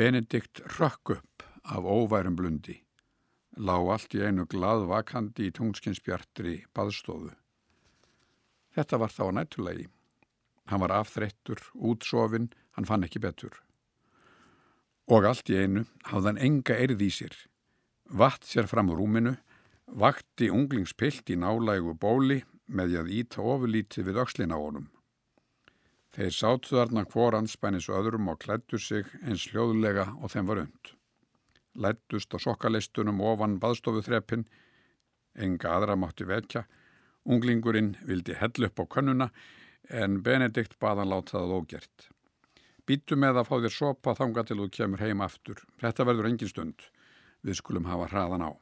Benedikt rökk upp af óværum blundi. Lá allt í einu gladvakandi í tungskinsbjartri baðstofu. Þetta var þá nættulegi. Hann var afþreyttur, útsofinn, hann fann ekki betur. Og allt í einu hafði hann enga erð í sér. Vatt sér fram úr rúminu, vakti unglingspilt í nálægu bóli með að íta ofurlítið við öxlina honum. Þeir sátu þarna hvor anspænis öðrum og klættu sig eins hljóðlega og þeim var und. Lættust á sokkaleistunum ofan baðstofu þreppin, enga aðra mátti vekja, unglingurinn vildi hell upp á könnuna en Benedikt baðan látaðað ógjert. Býtu með að fá þér sopa þanga til þú kemur heim aftur. Þetta verður engin stund. Við skulum hafa hraðan á.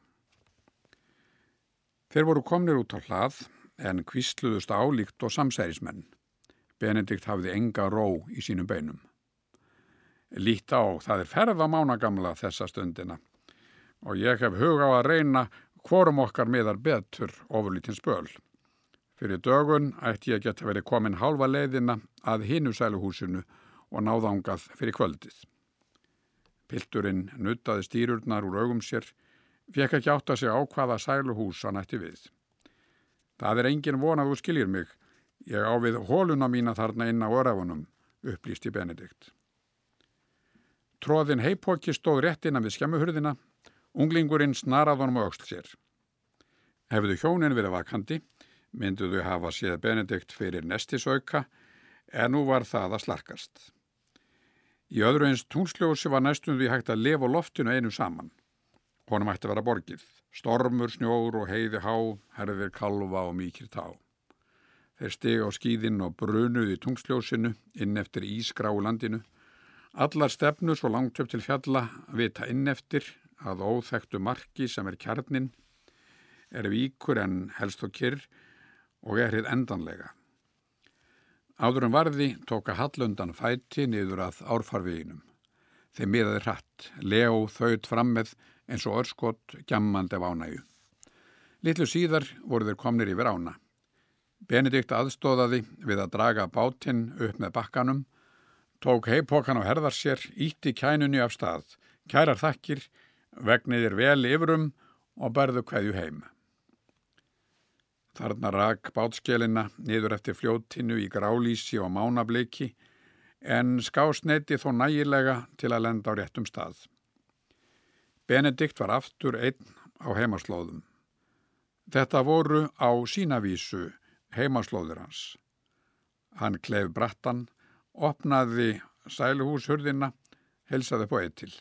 Þeir voru komnir út á hlað en kvísluðust álíkt og samsærismenn. Benedikt hafði enga ró í sínum beinum. Lít á, það er ferða mánagamla þessa stundina og ég hef huga á að reyna hvorum okkar miðar betur ofurlítinn spöl. Fyrir dögun ætti ég geta verið komin hálfa leiðina að hinu sæluhúsinu og náðangað fyrir kvöldið. Pilturinn nuttaði stýrurnar úr augum sér, fekk ekki átt að segja á hvaða sæluhús hann ætti við. Það er engin von að þú skiljir mig, Ég á við hóluna mína þarna inn á örafunum, upplýsti Benedikt. Tróðin heipóki stóð rétt innan við skemmuhurðina, unglingurinn snarað honum á auksl sér. Hefðu hjónin verið vakandi, mynduðu hafa séð Benedikt fyrir nestisauka, en nú var það að slarkast. Í öðru eins túnsljósi var næstum því hægt að lefa loftinu einu saman. Honum ætti að vera borgið, stormur, snjór og heiði há, herðir kalva og mikil tá. Þeir steg á skýðin og brunuði tungsljósinu inn eftir ísgráu landinu. Allar stefnu svo langt upp til fjalla vita inn eftir að óþektu marki sem er kjarnin er víkur en helst og kyrr og er hér endanlega. Áðurum varði tóka hallundan fæti niður að árfarveginum. Þeir miðaði hratt, leo þaut fram með eins og örskott gjammandi af ánægu. Littlu síðar voru þeir komnir yfir ána. Benedikt aðstóðaði við að draga bátinn upp með bakkanum, tók heipókan á herðar sér, ítti kænunni af stað, kærar þakkir, vegniðir vel yfirum og berðu hverju heim. Þarna rak bátskelina niður eftir fljóttinu í grálísi og mánableiki en skásneiti þó nægilega til að lenda á réttum stað. Benedikt var aftur einn á heimaslóðum. Þetta voru á sínavísu heimaslóður hans. Hann klef brattan, opnaði sæluhúshurðina, helsaði på eitt til.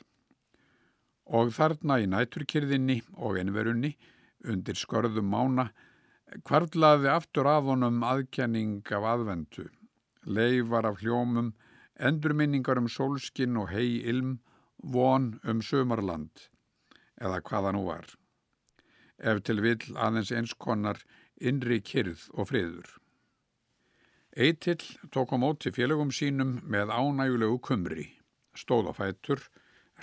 Og þarna í næturkyrðinni og einverunni, undir skörðum mána, kvartlaði aftur af honum aðkenning af aðvendu, leifar af hljómum, endurminningar um sólskinn og hei ilm, von um sömarland, eða hvaða nú var. Ef til vill aðeins einskonar innri kyrð og friður. Eitill tók á móti félögum sínum með ánægulegu kumri, stóð á fætur,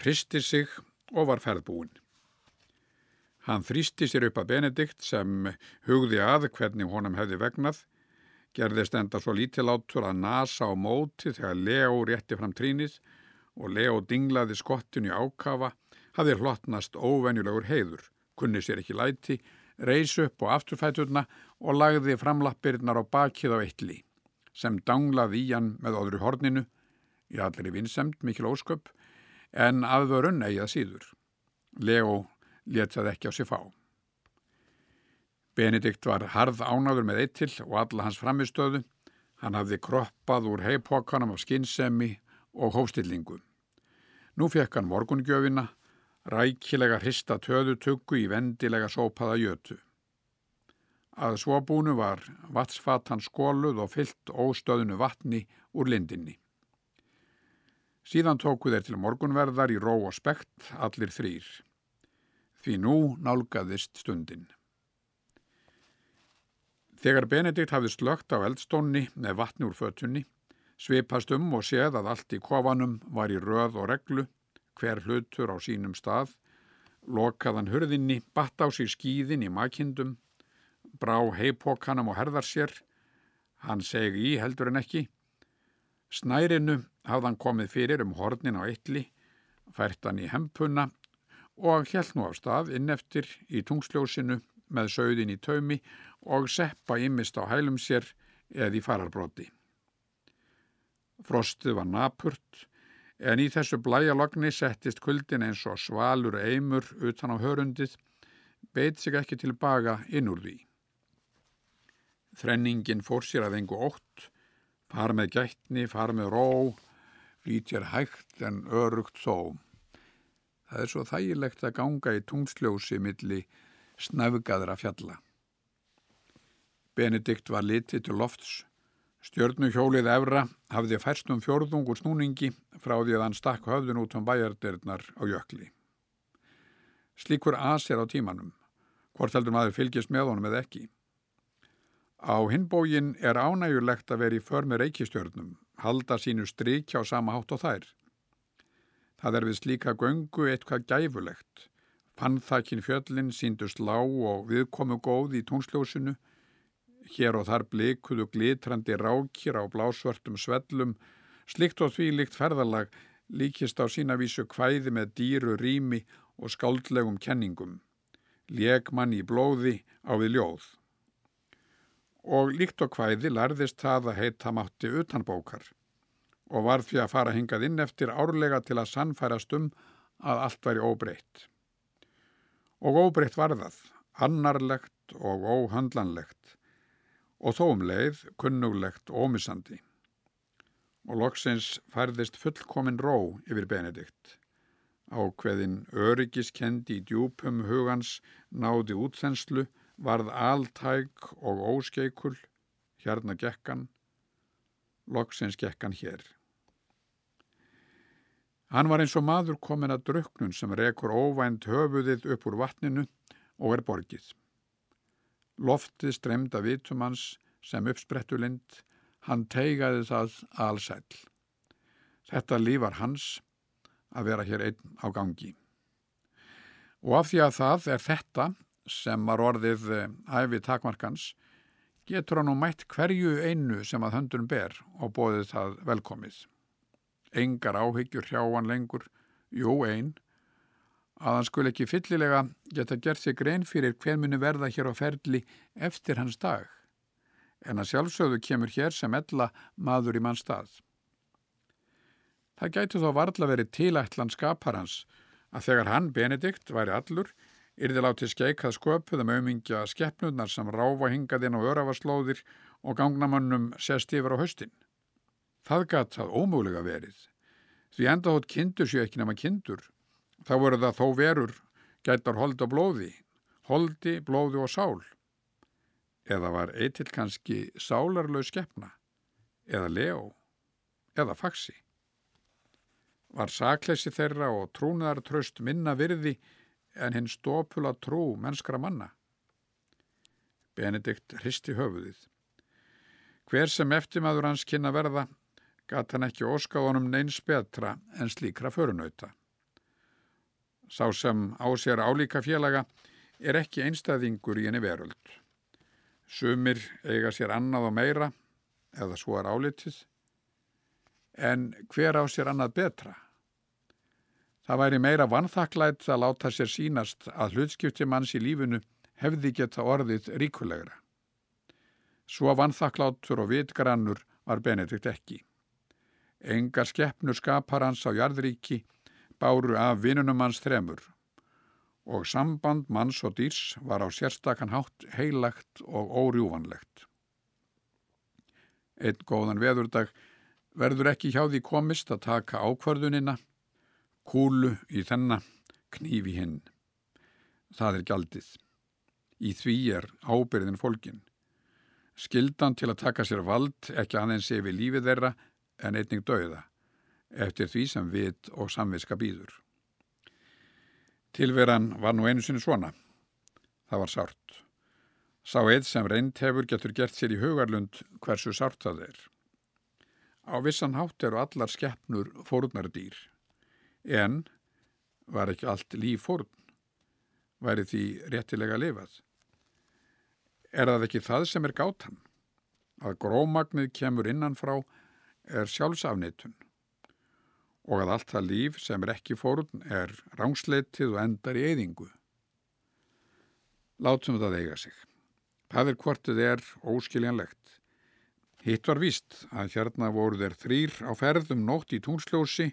hristi sig og var ferðbúin. Hann þrýsti sér upp að Benedikt sem hugði að hvernig honum hefði vegnað, gerðist enda svo lítilátur að nasa á móti þegar Leo rétti fram trínið og Leo dinglaði skottinu í ákafa, hafði hlottnast óvenjulegur heiður, kunni sér ekki læti reys upp á afturfæturna og lagði framlappirnar á bakið á eitli, sem danglaði í hann með öðru horninu, í allir í vinsemt mikil ósköp, en aðvörun eigað síður. Leo letið ekki á sig fá. Benedikt var harð ánáður með eittil og alla hans framistöðu. Hann hafði kroppað úr heipokkanum af skinnsemi og hóstillingu. Nú fekk hann morgungjöfina rækilega hrista töðutuggu í vendilega sópaða jötu. Að svobúnu var vatsfatan skóluð og fyllt óstöðunu vatni úr lindinni. Síðan tóku þeir til morgunverðar í ró og spekt allir þrýr. Því nú nálgaðist stundin. Þegar Benedikt hafði slögt á eldstónni með vatni úr fötunni, svipast um og séð að allt í kofanum var í röð og reglu, hver hlutur á sínum stað, lokaðan hurðinni, batt á sig skýðin í makindum, brá heipókanum og herðar sér, hann segi í heldur en ekki. Snærinu hafðan komið fyrir um hornin á eitli, fært hann í hempuna og held nú á stað inn eftir í tungsljósinu með sögðin í taumi og seppa ymmist á hælum sér eða í fararbróti. Frostið var napurt en í þessu blæjalogni settist kuldin eins og svalur eimur utan á hörundið, beit sig ekki tilbaka inn úr því. Þrenningin fór sér að engu ótt, far með gætni, far með ró, flýtjar hægt en örugt þó. Það er svo þægilegt að ganga í tungsljósi milli snöfgaðra fjalla. Benedikt var litið til lofts. Stjörnuhjólið Evra hafði færst um fjörðungur snúningi frá því að hann stakk höfðun út um bæjardirnar á jökli. Slíkur as er á tímanum, hvort heldur maður fylgjast með honum eða ekki. Á hinbógin er ánægjulegt að vera í för með reykistjörnum, halda sínu stryk hjá sama hátt og þær. Það er við slíka göngu eitthvað gæfulegt. Pannþakkin fjöllin síndust lág og viðkomu góð í tónsljósinu. Hér og þar blikuðu glitrandi rákir á blásvörtum svellum. Slikt og því líkt ferðalag líkist á sínavísu kvæði með dýru rými og skáldlegum kenningum. Legmann í blóði á við ljóð og líkt og hvæði lærðist það að heita mátti utanbókar og var því að fara hingað inn eftir árlega til að sannfærast um að allt væri óbreytt. Og óbreytt var það, annarlegt og óhandlanlegt og þó um leið kunnuglegt og ómissandi. Og loksins færðist fullkomin ró yfir Benedikt. Ákveðin öryggiskendi í djúpum hugans náði útþenslu varð altæk og óskeikul, hérna gekkan, loksins gekkan hér. Hann var eins og maður komin að druknun sem rekur óvænt höfuðið upp úr vatninu og er borgið. Loftið stremda vitumans sem uppsprettulind, hann teigaði það allsæl. Þetta líf var hans að vera hér einn á gangi. Og af því að það er þetta sem var orðið eh, æfi takmarkans getur hann nú mætt hverju einu sem að höndun ber og bóðið það velkomið. Engar áhyggjur hjá hann lengur, jú einn, að hann skul ekki fyllilega geta gert sig grein fyrir hver muni verða hér á ferli eftir hans dag, en að sjálfsögðu kemur hér sem ella maður í mann stað. Það gætu þó varðla verið tilætlan skapar hans að þegar hann, Benedikt, væri allur, yrði látið skeikað sköpuðum aumingja skeppnurnar sem ráfa hingaðinn á örafarslóðir og gangnamannum sest yfir á höstin. Það gatt það ómögulega verið. Því enda hótt kindur séu ekki nema kindur. Þá voru það þó verur gætar hold og blóði, holdi, blóði og sál. Eða var eitil kannski sálarlaug skeppna, eða leo, eða faksi. Var sakleysi þeirra og trúnaðartröst minna virði en hinn stópula trú mennskra manna. Benedikt hristi höfuðið. Hver sem eftirmaður hans kynna verða, gata hann ekki óskað honum neins betra en slíkra förunauta. Sá sem á sér álíka félaga er ekki einstæðingur í henni veröld. Sumir eiga sér annað og meira, eða svo er álitið, en hver á sér annað betra? Það væri meira vannþakklætt að láta sér sínast að hlutskipti manns í lífinu hefði geta orðið ríkulegra. Svo vannþakkláttur og vitgrannur var Benedikt ekki. Engar skeppnur skapar hans á jarðríki báru af vinunum hans þremur og samband manns og dýrs var á sérstakann hátt heilagt og órjúvanlegt. Einn góðan veðurdag verður ekki hjá því komist að taka ákvörðunina Kúlu í þennan, knífi hinn. Það er gjaldið. Í því er ábyrðin fólkin. Skildan til að taka sér vald ekki aðeins yfir lífið þeirra en einning dauða, eftir því sem vit og samviska býður. Tilveran var nú einu sinni svona. Það var sárt. Sá eitt sem reynd hefur getur gert sér í hugarlund hversu sárt það er. Á vissan hátt eru allar skeppnur fórunardýr en var ekki allt líf fórn, væri því réttilega lifað. Er það ekki það sem er gátan? Að grómagnið kemur innanfrá er sjálfsafnitun og að allt það líf sem er ekki fórun er rángsleitið og endar í eyðingu. Látum þetta eiga sig. Það er hvortið er óskiljanlegt. Hitt var víst að hérna voru þeir þrýr á ferðum nótt í túnsljósi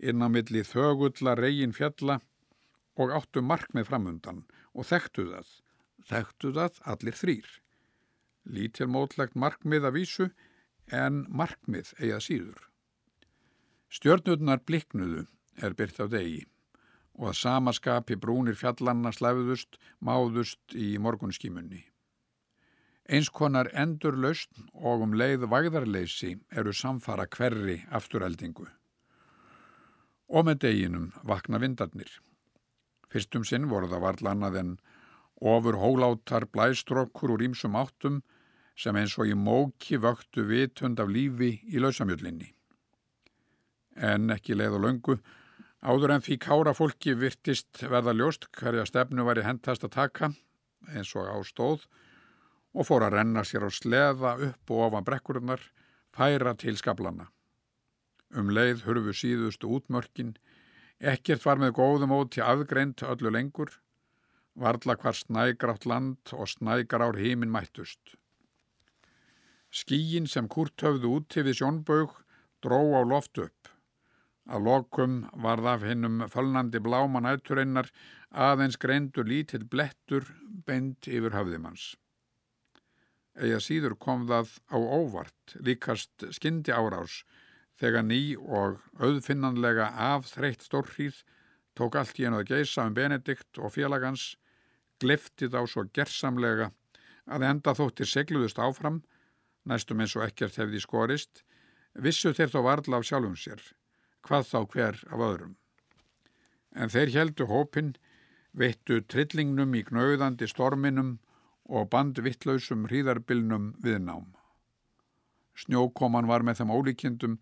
innan milli þögulla reygin fjalla og áttu markmið framundan og þekktu það, þekktu það allir þrýr. Lítil mótlegt markmið að vísu en markmið eigað síður. Stjörnurnar bliknuðu er byrt á degi og að samaskapi brúnir fjallanna slæfuðust, máðust í morgunskímunni. Einskonar endur laust og um leið vægðarleysi eru samfara hverri afturheldingu. Og með deginum vakna vindarnir. Fyrstum sinn voru það varl annað en ofur hóláttar blæstrokkur úr ímsum áttum sem eins og í móki vöktu vitund af lífi í lausamjöllinni en ekki leið og löngu. Áður en því kára fólki virtist verða ljóst hverja stefnu var í hendast að taka, eins og ástóð, og fór að renna sér á sleða upp og ofan brekkurinnar, færa til skablana. Um leið hurfu síðustu útmörkin, ekkert var með góðum óti aðgreint öllu lengur, varla hvar snægrátt land og snægrár heiminn mættust. Skíin sem kurt höfðu út til við sjónbaug dró á loft upp. Að lokum var það hinnum fölnandi bláman ætturinnar aðeins greindur lítill blettur beint yfir höfðimanns. Eða síður kom það á óvart, líkast skyndi árás, þegar ný og auðfinnanlega afþreytt stórhríð tók allt í einu að geisa um Benedikt og félagans, gliftið á svo gersamlega að enda þóttir segluðust áfram, næstum eins og ekkert hefði skorist, vissu þeir þó varðla af sjálfum sér hvað þá hver af öðrum. En þeir heldu hópin, veittu trillingnum í gnauðandi storminum og bandvittlausum hríðarbilnum viðnám. Snjókoman var með þeim ólíkjendum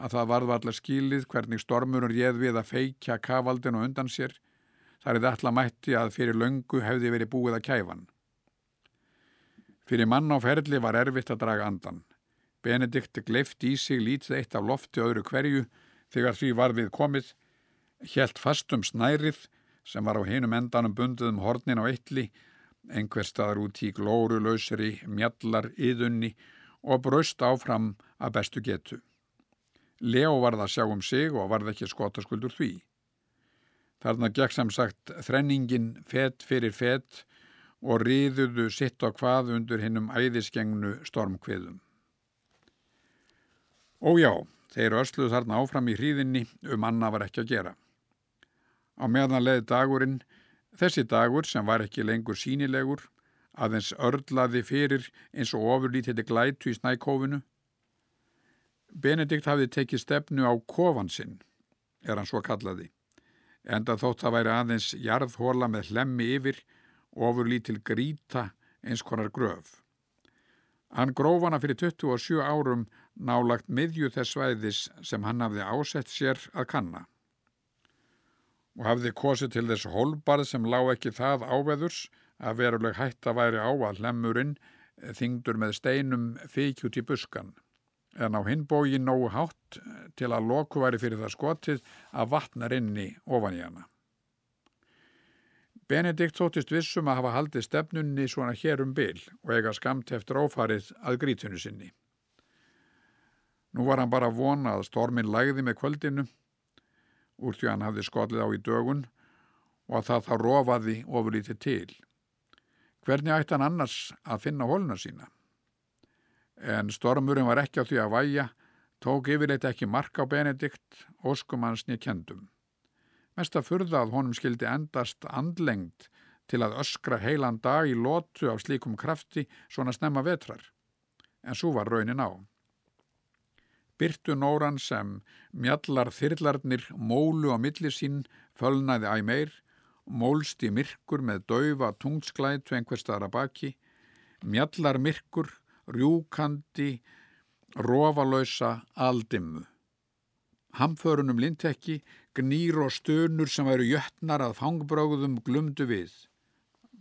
að það varð allar skílið hvernig stormurur réð við að feikja kavaldinu undan sér, þar er þetta mætti að fyrir löngu hefði verið búið að kæfan. Fyrir mann á ferli var erfitt að draga andan. Benedikt gleift í sig lítið eitt af lofti öðru hverju Þegar því var við komið, helt fastum snærið sem var á hinum endanum bundið um hornin á eitli, einhver staðar út í glórulausri, mjallar, yðunni og braust áfram að bestu getu. Leo varð að sjá um sig og varð ekki skotaskuldur því. Þarna gekk sem sagt þrenningin fett fyrir fett og riðuðu sitt á hvað undir hinnum æðiskengnu stormkviðum. Og já, Þeir ösluð þarna áfram í hríðinni um anna var ekki að gera. Á meðan leiði dagurinn, þessi dagur sem var ekki lengur sínilegur, aðeins örlaði fyrir eins og ofurlítið glætu í snækófinu. Benedikt hafði tekið stefnu á kofansinn, er hann svo kallaði, enda þótt að væri aðeins jarðhóla með hlemmi yfir, ofurlítil gríta eins konar gröf. Hann gróf hana fyrir 27 árum nálagt miðju þess svæðis sem hann hafði ásett sér að kanna. Og hafði kosið til þess holbarð sem lág ekki það áveðurs að veruleg hætt að væri á að hlemmurinn þingdur með steinum fíkjút í buskan. En á hinbógi nógu hátt til að loku væri fyrir það skotið að vatnar inni ofan í hana. Benedikt þóttist vissum að hafa haldið stefnunni svona hér um byl og eiga skamt eftir ófarið að grítunu sinni. Nú var hann bara að vona að stormin lægði með kvöldinu úr því hann hafði skollið á í dögun og að það þá rofaði ofurlítið til. Hvernig ætti hann annars að finna hóluna sína? En stormurinn var ekki á því að væja, tók yfirleitt ekki mark á Benedikt, óskum hans nýja kendum. Mest að furða að honum skildi endast andlengt til að öskra heilan dag í lótu af slíkum krafti svona snemma vetrar. En svo var raunin á. Byrtu nóran sem mjallar þyrlarnir mólu á milli sín fölnaði æg meir, mólst í myrkur með daufa tungsklætu einhver staðar að baki, mjallar myrkur, rjúkandi, rófalösa aldimmu. Hamförunum lintekki, gnýr og stönur sem væru jötnar að fangbráðum glumdu við.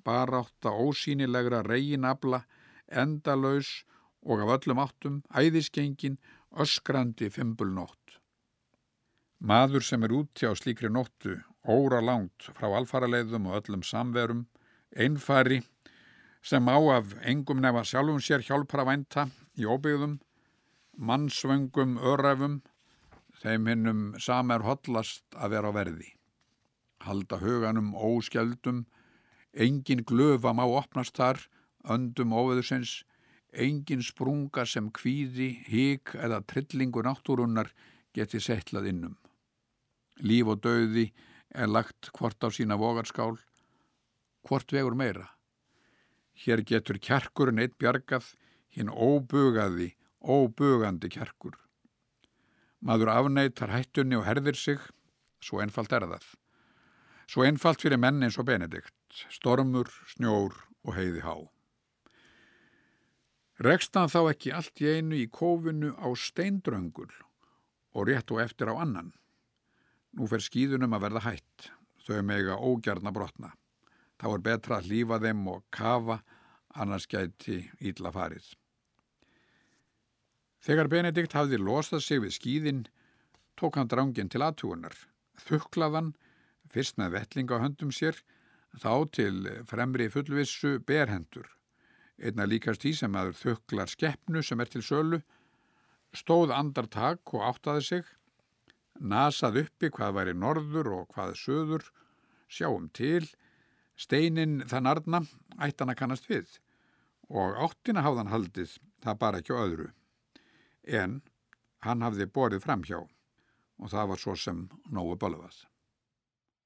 Barátta ósýnilegra reginabla, endalaus og af öllum áttum, æðiskengin, öskrandi fimbulnótt. Maður sem er úti á slíkri nóttu, óra langt frá alfaraleiðum og öllum samverum, einfari sem á af engum nefa sjálfum sér hjálpar að vænta í óbyggðum, mannsvöngum örefum, þeim hinnum samer hotlast að vera á verði. Halda huganum óskjöldum, engin glöfa má opnast þar, öndum óveðusins, engin sprunga sem kvíði, hík eða trillingu náttúrunnar geti settlað innum. Líf og döði er lagt hvort á sína vogarskál, hvort vegur meira. Hér getur kjarkurinn eitt bjargað, hinn óbugaði, óbugandi kjarkur. Maður afneitar hættunni og herðir sig, svo einfalt er það. Svo einfalt fyrir menn eins og Benedikt, stormur, snjór og heiði há. Rekst hann þá ekki allt í einu í kófinu á steindröngul og rétt og eftir á annan. Nú fer skýðunum að verða hætt, þau mega ógjarna brotna. Þá er betra að lífa þeim og kafa, annars gæti ílla farið. Þegar Benedikt hafði losað sig við skýðin, tók hann drángin til aðtúunar. Þuklaðan, fyrst með vettling á höndum sér, þá til fremri fullvissu berhendur. Einna líkast því sem aður þuklar skeppnu sem er til sölu, stóð andartak og áttaði sig, nasað uppi hvað væri norður og hvað söður, sjáum til, steinin þann arna ættan að kannast við og áttina hafðan haldið, það bara ekki öðru. En hann hafði borið fram hjá og það var svo sem nógu bölvað.